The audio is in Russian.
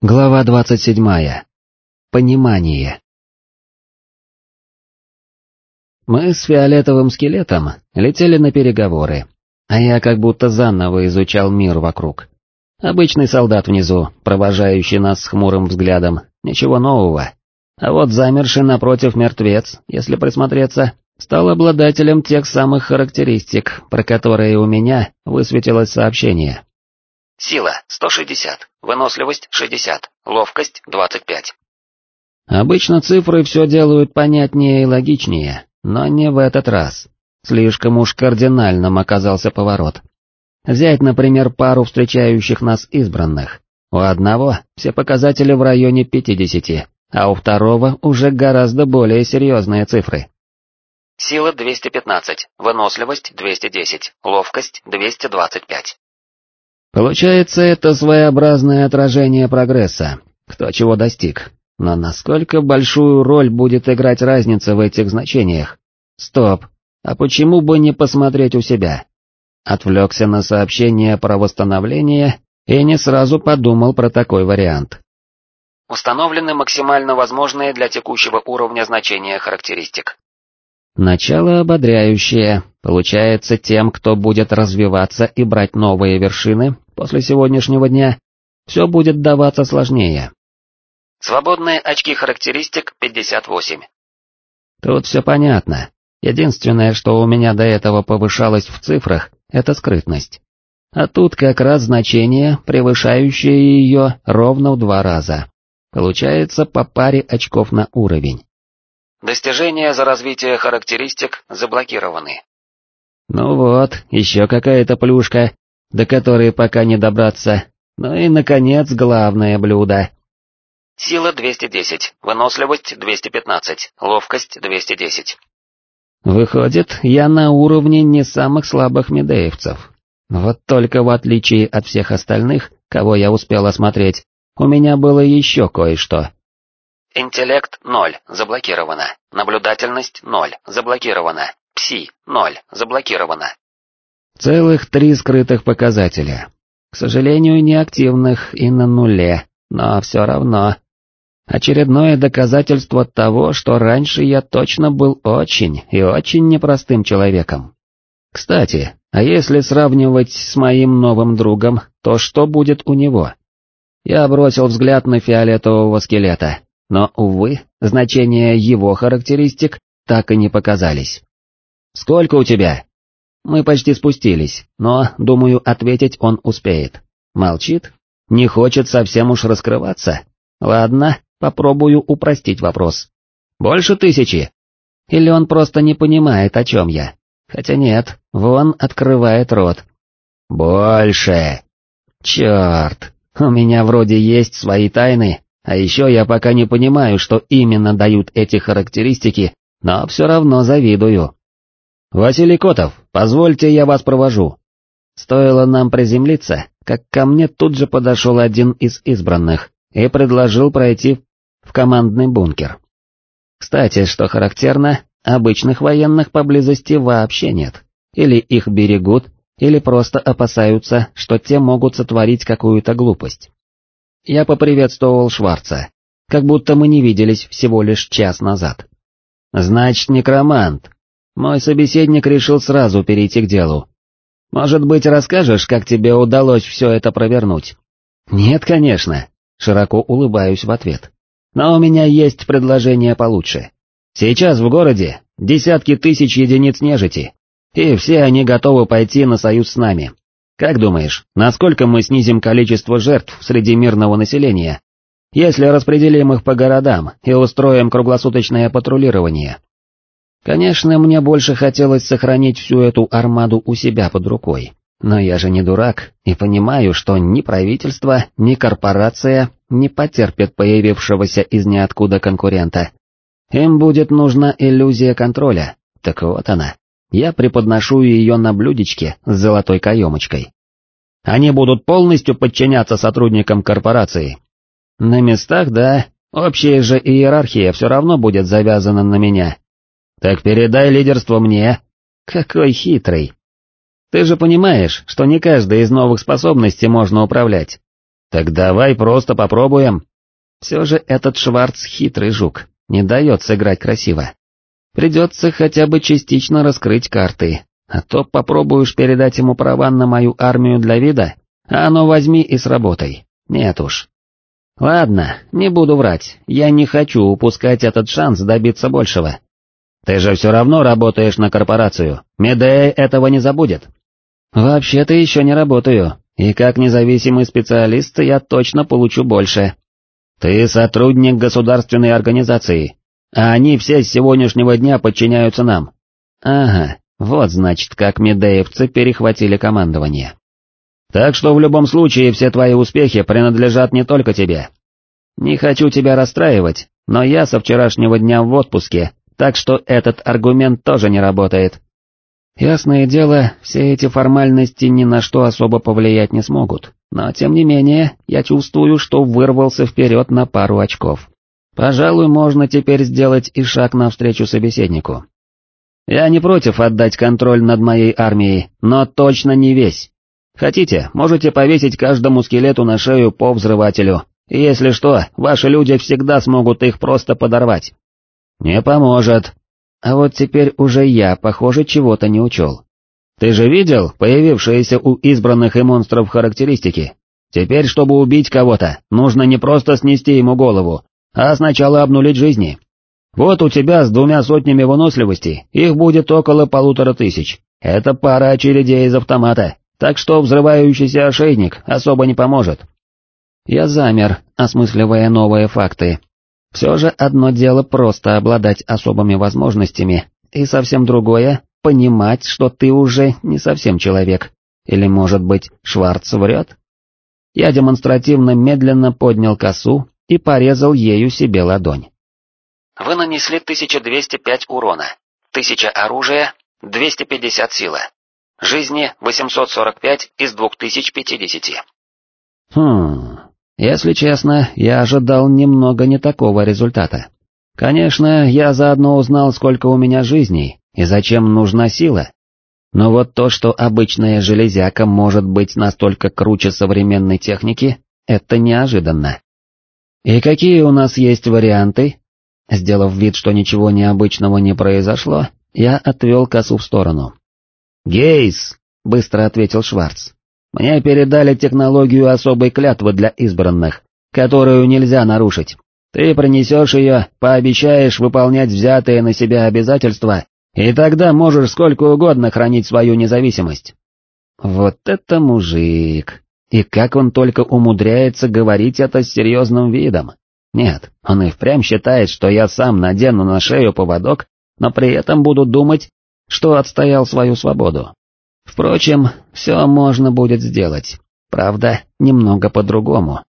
Глава 27. Понимание. Мы с фиолетовым скелетом летели на переговоры, а я как будто заново изучал мир вокруг. Обычный солдат внизу, провожающий нас с хмурым взглядом, ничего нового. А вот замерший напротив мертвец, если присмотреться, стал обладателем тех самых характеристик, про которые у меня высветилось сообщение. Сила 160, выносливость 60, ловкость 25. Обычно цифры все делают понятнее и логичнее, но не в этот раз. Слишком уж кардинальным оказался поворот. Взять, например, пару встречающих нас избранных. У одного все показатели в районе 50, а у второго уже гораздо более серьезные цифры. Сила 215, выносливость 210, ловкость 225. Получается, это своеобразное отражение прогресса, кто чего достиг. Но насколько большую роль будет играть разница в этих значениях? Стоп, а почему бы не посмотреть у себя? Отвлекся на сообщение про восстановление и не сразу подумал про такой вариант. Установлены максимально возможные для текущего уровня значения характеристик. Начало ободряющее, получается тем, кто будет развиваться и брать новые вершины после сегодняшнего дня, все будет даваться сложнее. Свободные очки характеристик 58. Тут все понятно. Единственное, что у меня до этого повышалось в цифрах, это скрытность. А тут как раз значение, превышающее ее ровно в два раза. Получается по паре очков на уровень. Достижения за развитие характеристик заблокированы. Ну вот, еще какая-то плюшка, до которой пока не добраться. Ну и, наконец, главное блюдо. Сила 210, выносливость 215, ловкость 210. Выходит, я на уровне не самых слабых медеевцев. Вот только в отличие от всех остальных, кого я успел осмотреть, у меня было еще кое-что. Интеллект 0, заблокировано. Наблюдательность 0, заблокировано. Пси 0, заблокировано. Целых три скрытых показателя. К сожалению, неактивных и на нуле, но все равно. Очередное доказательство того, что раньше я точно был очень и очень непростым человеком. Кстати, а если сравнивать с моим новым другом, то что будет у него? Я бросил взгляд на фиолетового скелета, но, увы, значения его характеристик так и не показались. «Сколько у тебя?» Мы почти спустились, но, думаю, ответить он успеет. Молчит? Не хочет совсем уж раскрываться? Ладно, попробую упростить вопрос. Больше тысячи? Или он просто не понимает, о чем я? Хотя нет, вон открывает рот. Больше. Черт, у меня вроде есть свои тайны, а еще я пока не понимаю, что именно дают эти характеристики, но все равно завидую. «Василий Котов, позвольте я вас провожу». Стоило нам приземлиться, как ко мне тут же подошел один из избранных и предложил пройти в командный бункер. Кстати, что характерно, обычных военных поблизости вообще нет. Или их берегут, или просто опасаются, что те могут сотворить какую-то глупость. Я поприветствовал Шварца, как будто мы не виделись всего лишь час назад. «Значит, некромант», мой собеседник решил сразу перейти к делу. «Может быть, расскажешь, как тебе удалось все это провернуть?» «Нет, конечно», — широко улыбаюсь в ответ. «Но у меня есть предложение получше. Сейчас в городе десятки тысяч единиц нежити, и все они готовы пойти на союз с нами. Как думаешь, насколько мы снизим количество жертв среди мирного населения, если распределим их по городам и устроим круглосуточное патрулирование?» Конечно, мне больше хотелось сохранить всю эту армаду у себя под рукой, но я же не дурак и понимаю, что ни правительство, ни корпорация не потерпят появившегося из ниоткуда конкурента. Им будет нужна иллюзия контроля, так вот она. Я преподношу ее на блюдечке с золотой каемочкой. Они будут полностью подчиняться сотрудникам корпорации. На местах, да, общая же иерархия все равно будет завязана на меня, так передай лидерство мне. Какой хитрый. Ты же понимаешь, что не каждой из новых способностей можно управлять. Так давай просто попробуем. Все же этот Шварц хитрый жук, не дает сыграть красиво. Придется хотя бы частично раскрыть карты, а то попробуешь передать ему права на мою армию для вида, а ну возьми и сработай. Нет уж. Ладно, не буду врать, я не хочу упускать этот шанс добиться большего. Ты же все равно работаешь на корпорацию, Медея этого не забудет. Вообще-то еще не работаю, и как независимый специалист я точно получу больше. Ты сотрудник государственной организации, а они все с сегодняшнего дня подчиняются нам. Ага, вот значит, как медеевцы перехватили командование. Так что в любом случае все твои успехи принадлежат не только тебе. Не хочу тебя расстраивать, но я со вчерашнего дня в отпуске, так что этот аргумент тоже не работает. Ясное дело, все эти формальности ни на что особо повлиять не смогут, но тем не менее, я чувствую, что вырвался вперед на пару очков. Пожалуй, можно теперь сделать и шаг навстречу собеседнику. Я не против отдать контроль над моей армией, но точно не весь. Хотите, можете повесить каждому скелету на шею по взрывателю, и если что, ваши люди всегда смогут их просто подорвать. Не поможет. А вот теперь уже я, похоже, чего-то не учел. Ты же видел появившиеся у избранных и монстров характеристики? Теперь, чтобы убить кого-то, нужно не просто снести ему голову, а сначала обнулить жизни. Вот у тебя с двумя сотнями выносливости, их будет около полутора тысяч. Это пара очередей из автомата, так что взрывающийся ошейник особо не поможет. Я замер, осмысливая новые факты. Все же одно дело просто обладать особыми возможностями, и совсем другое — понимать, что ты уже не совсем человек. Или, может быть, Шварц врет? Я демонстративно медленно поднял косу и порезал ею себе ладонь. Вы нанесли 1205 урона, 1000 оружия, 250 силы. Жизни 845 из 2050. Хм, если честно, я ожидал немного не такого результата. Конечно, я заодно узнал, сколько у меня жизней и зачем нужна сила. Но вот то, что обычная железяка может быть настолько круче современной техники, это неожиданно. И какие у нас есть варианты? Сделав вид, что ничего необычного не произошло, я отвел косу в сторону. «Гейс!» — быстро ответил Шварц. «Мне передали технологию особой клятвы для избранных, которую нельзя нарушить. Ты принесешь ее, пообещаешь выполнять взятые на себя обязательства, и тогда можешь сколько угодно хранить свою независимость». Вот это мужик! И как он только умудряется говорить это с серьезным видом. Нет, он и впрямь считает, что я сам надену на шею поводок, но при этом буду думать, что отстоял свою свободу. Впрочем, все можно будет сделать, правда, немного по-другому.